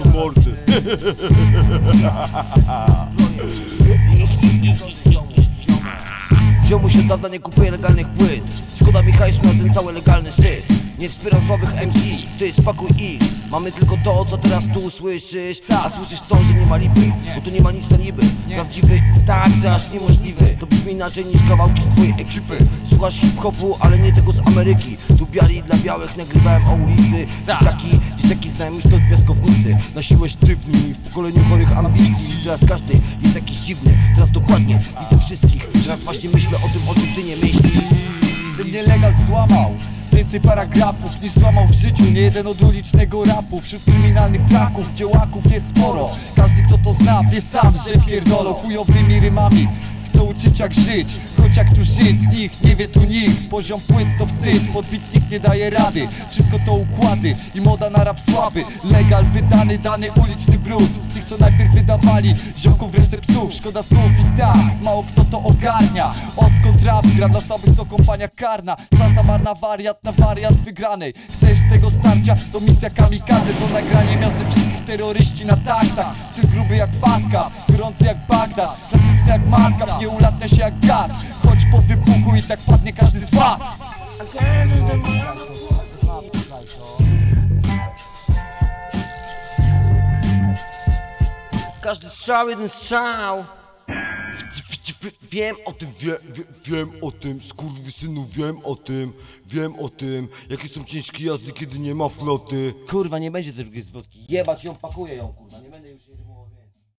Oto mordy. Ziomu się dawno nie kupuje legalnych płyt. Szkoda mi hajsu na ten cały legalny syf. Nie wspieram słabych MC, ty spakuj ich. Mamy tylko to, co teraz tu słyszysz A słyszysz to, że nie ma lipy? Bo tu nie ma nic na niby. Prawdziwy, tak, że aż niemożliwy. To brzmi inaczej niż kawałki z twojej ekipy. Słuchasz hip-hopu, ale nie tego z Ameryki. Tu biali dla białych nagrywałem o ulicy. Dzieciaki, dzieciaki znają już to od piaskownicy Na siłę w pokoleniu chorych ambicji. Teraz każdy jest jakiś dziwny. Teraz dokładnie widzę wszystkich. Teraz właśnie myślę o tym, o czym ty nie myślisz. Ten nielegal złamał Więcej paragrafów niż złamał w życiu. Nie jeden od ulicznego rapu. Wśród kryminalnych traków Dziełaków jest sporo. Każdy kto to zna wie sam, że pierdolą Chujowymi rymami. Chcą uczyć jak żyć Jak tu żyć z nich nie wie tu nikt. Poziom płyt to wstyd Podbitnik nie daje rady. Wszystko to układy I moda na rap słaby. Legal wydany dany uliczny brud. Tych co najpierw wydawali Ziomków w ręce psów. Szkoda słów i tak Mało kto to ogarnia. Odkąd rap gram na słabych to kompania karna. Szansa marna wariat na wariat wygranej. Chcesz tego starcia? To misja kamikadze. To nagranie miażdży wszystkich terroryści na taktach. Ty gruby jak fatka Gorący jak Bagdad Klasyczny jak matka Nie ulatnia się jak gaz po wybuchu i tak padnie każdy z was. Każdy strzał, jeden strzał. Wiem o tym, wiem, wiem, wiem o tym Skurwysynu, wiem o tym Wiem o tym Jakie są ciężkie jazdy, kiedy nie ma floty. Kurwa, nie będzie tej drugiej zwrotki. Jebać ją, pakuję ją, kurwa, nie